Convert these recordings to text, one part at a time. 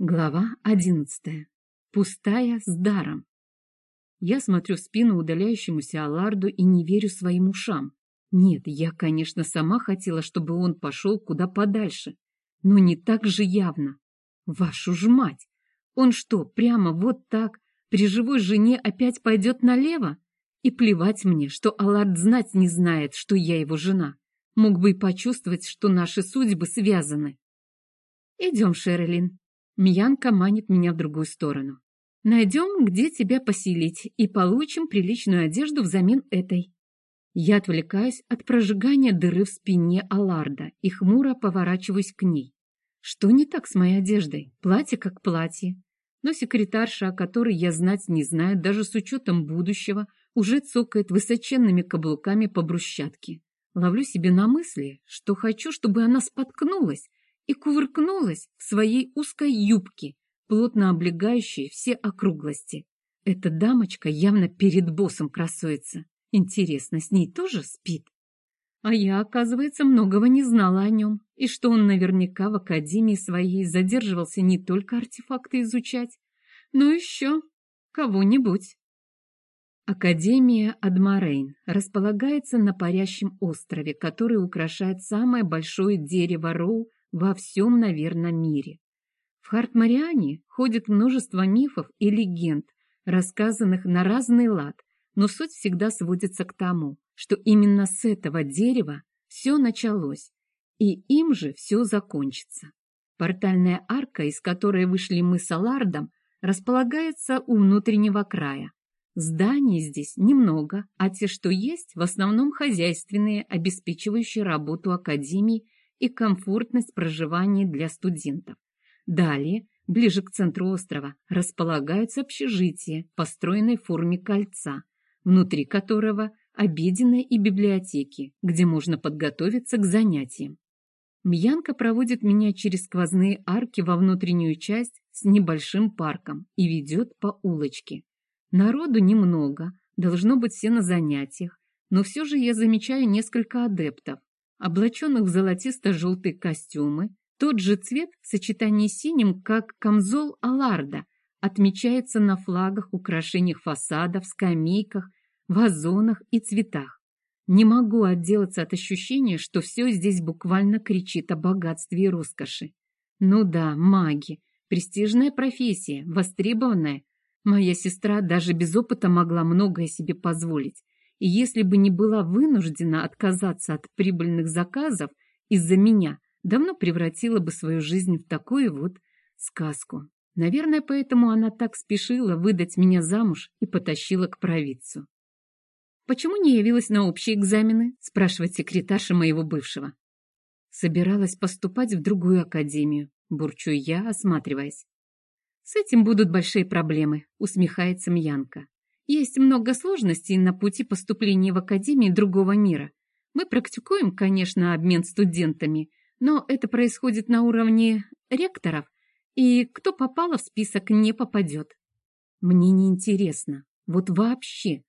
Глава одиннадцатая. Пустая с даром. Я смотрю в спину удаляющемуся Аларду и не верю своим ушам. Нет, я, конечно, сама хотела, чтобы он пошел куда подальше, но не так же явно. Вашу ж мать! Он что, прямо вот так, при живой жене опять пойдет налево? И плевать мне, что Алард знать не знает, что я его жена. Мог бы и почувствовать, что наши судьбы связаны. Идем, Шерлин, Миянка манит меня в другую сторону. Найдем, где тебя поселить, и получим приличную одежду взамен этой. Я отвлекаюсь от прожигания дыры в спине Аларда и хмуро поворачиваюсь к ней. Что не так с моей одеждой? Платье как платье. Но секретарша, о которой я знать не знаю, даже с учетом будущего, уже цокает высоченными каблуками по брусчатке. Ловлю себе на мысли, что хочу, чтобы она споткнулась и кувыркнулась в своей узкой юбке, плотно облегающей все округлости. Эта дамочка явно перед боссом красуется. Интересно, с ней тоже спит? А я, оказывается, многого не знала о нем, и что он наверняка в академии своей задерживался не только артефакты изучать, но еще кого-нибудь. Академия Адмарейн располагается на парящем острове, который украшает самое большое дерево Роу во всем, наверное, мире. В Хартмариане ходит множество мифов и легенд, рассказанных на разный лад, но суть всегда сводится к тому, что именно с этого дерева все началось, и им же все закончится. Портальная арка, из которой вышли мы с Алардом, располагается у внутреннего края. Зданий здесь немного, а те, что есть, в основном хозяйственные, обеспечивающие работу Академии и комфортность проживания для студентов. Далее, ближе к центру острова, располагаются общежития, построенные в форме кольца, внутри которого обеденные и библиотеки, где можно подготовиться к занятиям. Мьянка проводит меня через сквозные арки во внутреннюю часть с небольшим парком и ведет по улочке. Народу немного, должно быть все на занятиях, но все же я замечаю несколько адептов, облаченных в золотисто-желтые костюмы, тот же цвет в сочетании с синим, как камзол Аларда, отмечается на флагах, украшениях фасадов, скамейках, вазонах и цветах. Не могу отделаться от ощущения, что все здесь буквально кричит о богатстве и роскоши. Ну да, маги, престижная профессия, востребованная. Моя сестра даже без опыта могла многое себе позволить и если бы не была вынуждена отказаться от прибыльных заказов из-за меня, давно превратила бы свою жизнь в такую вот сказку. Наверное, поэтому она так спешила выдать меня замуж и потащила к провидцу. «Почему не явилась на общие экзамены?» – спрашивает секретарша моего бывшего. Собиралась поступать в другую академию, бурчу я, осматриваясь. «С этим будут большие проблемы», – усмехается Мьянка. Есть много сложностей на пути поступления в Академии другого мира. Мы практикуем, конечно, обмен студентами, но это происходит на уровне ректоров, и кто попало в список, не попадет. Мне не интересно. Вот вообще.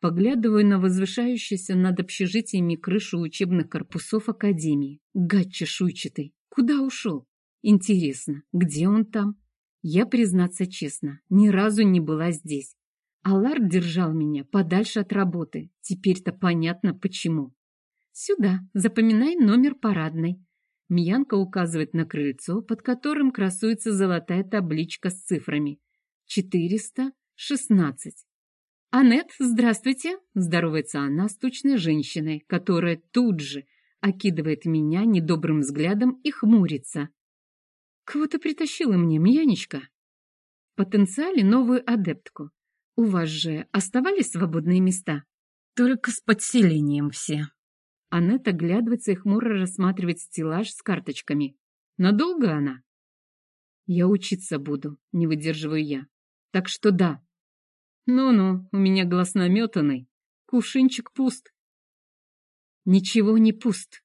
Поглядываю на возвышающуюся над общежитиями крышу учебных корпусов Академии. Гад чешуйчатый. Куда ушел? Интересно, где он там? Я, признаться честно, ни разу не была здесь. Аллард держал меня подальше от работы. Теперь-то понятно, почему. Сюда, запоминай номер парадной. Мьянка указывает на крыльцо, под которым красуется золотая табличка с цифрами. 416. «Анет, здравствуйте!» – здоровается она с тучной женщиной, которая тут же окидывает меня недобрым взглядом и хмурится. «Кого ты притащила мне, Мьянечка?» Потенциале новую адептку. У вас же оставались свободные места? Только с подселением все. Аннет оглядывается и хмуро рассматривает стеллаж с карточками. Надолго она? Я учиться буду, не выдерживаю я. Так что да. Ну-ну, у меня глаз наметанный. Кувшинчик пуст. Ничего не пуст.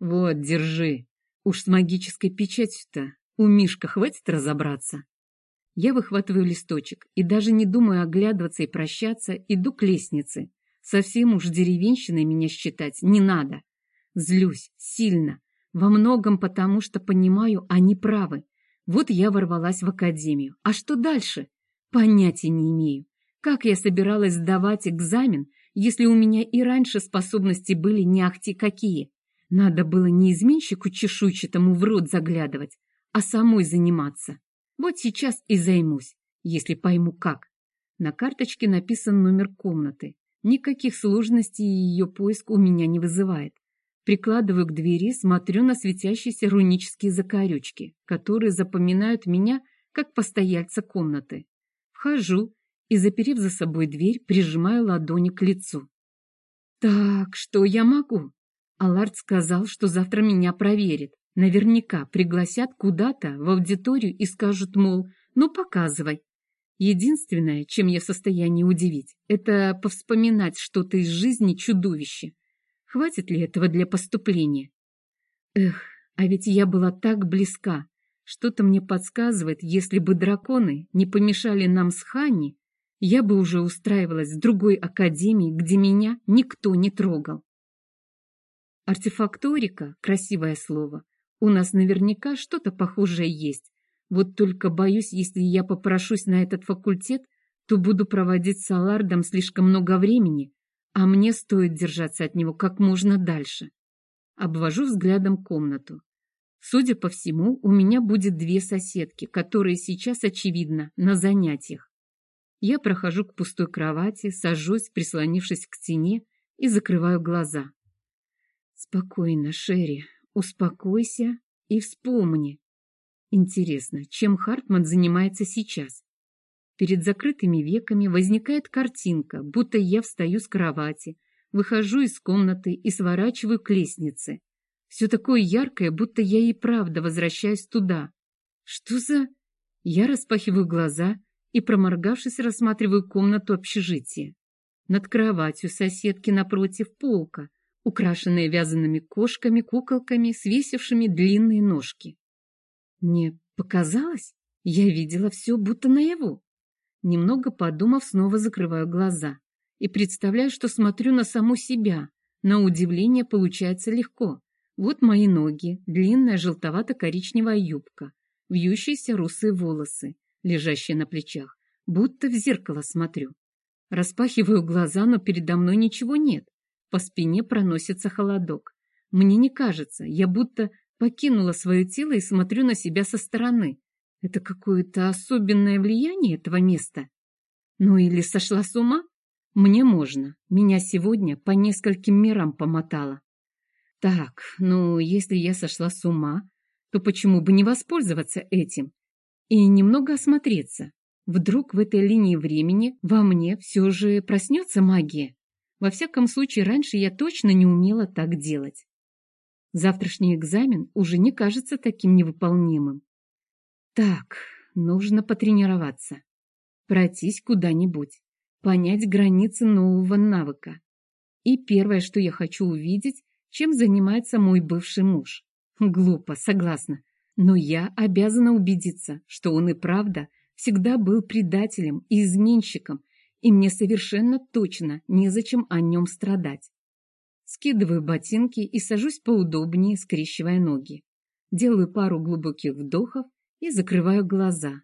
Вот, держи. Уж с магической печатью-то у Мишка хватит разобраться. Я выхватываю листочек и даже не думаю оглядываться и прощаться, иду к лестнице. Совсем уж деревенщиной меня считать не надо. Злюсь, сильно, во многом потому, что понимаю, они правы. Вот я ворвалась в академию. А что дальше? Понятия не имею. Как я собиралась сдавать экзамен, если у меня и раньше способности были не ахти какие? Надо было не изменщику чешуйчатому в рот заглядывать, а самой заниматься. Вот сейчас и займусь, если пойму как. На карточке написан номер комнаты. Никаких сложностей ее поиск у меня не вызывает. Прикладываю к двери, смотрю на светящиеся рунические закорючки, которые запоминают меня как постояльца комнаты. Вхожу и, заперев за собой дверь, прижимаю ладони к лицу. «Так, что я могу?» Аллард сказал, что завтра меня проверит. Наверняка пригласят куда-то в аудиторию и скажут, мол, ну показывай. Единственное, чем я в состоянии удивить, это повспоминать что-то из жизни чудовища. Хватит ли этого для поступления? Эх, а ведь я была так близка. Что-то мне подсказывает, если бы драконы не помешали нам с Ханни, я бы уже устраивалась в другой академии, где меня никто не трогал. Артефакторика — красивое слово. У нас наверняка что-то похожее есть. Вот только боюсь, если я попрошусь на этот факультет, то буду проводить с Алардом слишком много времени, а мне стоит держаться от него как можно дальше. Обвожу взглядом комнату. Судя по всему, у меня будет две соседки, которые сейчас, очевидно, на занятиях. Я прохожу к пустой кровати, сажусь, прислонившись к стене, и закрываю глаза. Спокойно, Шерри, успокойся и вспомни. Интересно, чем Хартман занимается сейчас? Перед закрытыми веками возникает картинка, будто я встаю с кровати, выхожу из комнаты и сворачиваю к лестнице. Все такое яркое, будто я и правда возвращаюсь туда. Что за... Я распахиваю глаза и, проморгавшись, рассматриваю комнату общежития. Над кроватью соседки напротив полка, украшенная вязаными кошками, куколками, свесившими длинные ножки. Мне показалось, я видела все будто наяву. Немного подумав, снова закрываю глаза и представляю, что смотрю на саму себя. На удивление получается легко. Вот мои ноги, длинная желтовато-коричневая юбка, вьющиеся русые волосы, лежащие на плечах, будто в зеркало смотрю. Распахиваю глаза, но передо мной ничего нет. По спине проносится холодок. Мне не кажется, я будто покинула свое тело и смотрю на себя со стороны. Это какое-то особенное влияние этого места? Ну или сошла с ума? Мне можно. Меня сегодня по нескольким мирам помотало. Так, ну, если я сошла с ума, то почему бы не воспользоваться этим? и немного осмотреться. Вдруг в этой линии времени во мне все же проснется магия. Во всяком случае, раньше я точно не умела так делать. Завтрашний экзамен уже не кажется таким невыполнимым. Так, нужно потренироваться, пройтись куда-нибудь, понять границы нового навыка. И первое, что я хочу увидеть, чем занимается мой бывший муж. Глупо, согласна. Но я обязана убедиться, что он и правда всегда был предателем и изменщиком, и мне совершенно точно незачем о нем страдать. Скидываю ботинки и сажусь поудобнее, скрещивая ноги. Делаю пару глубоких вдохов и закрываю глаза,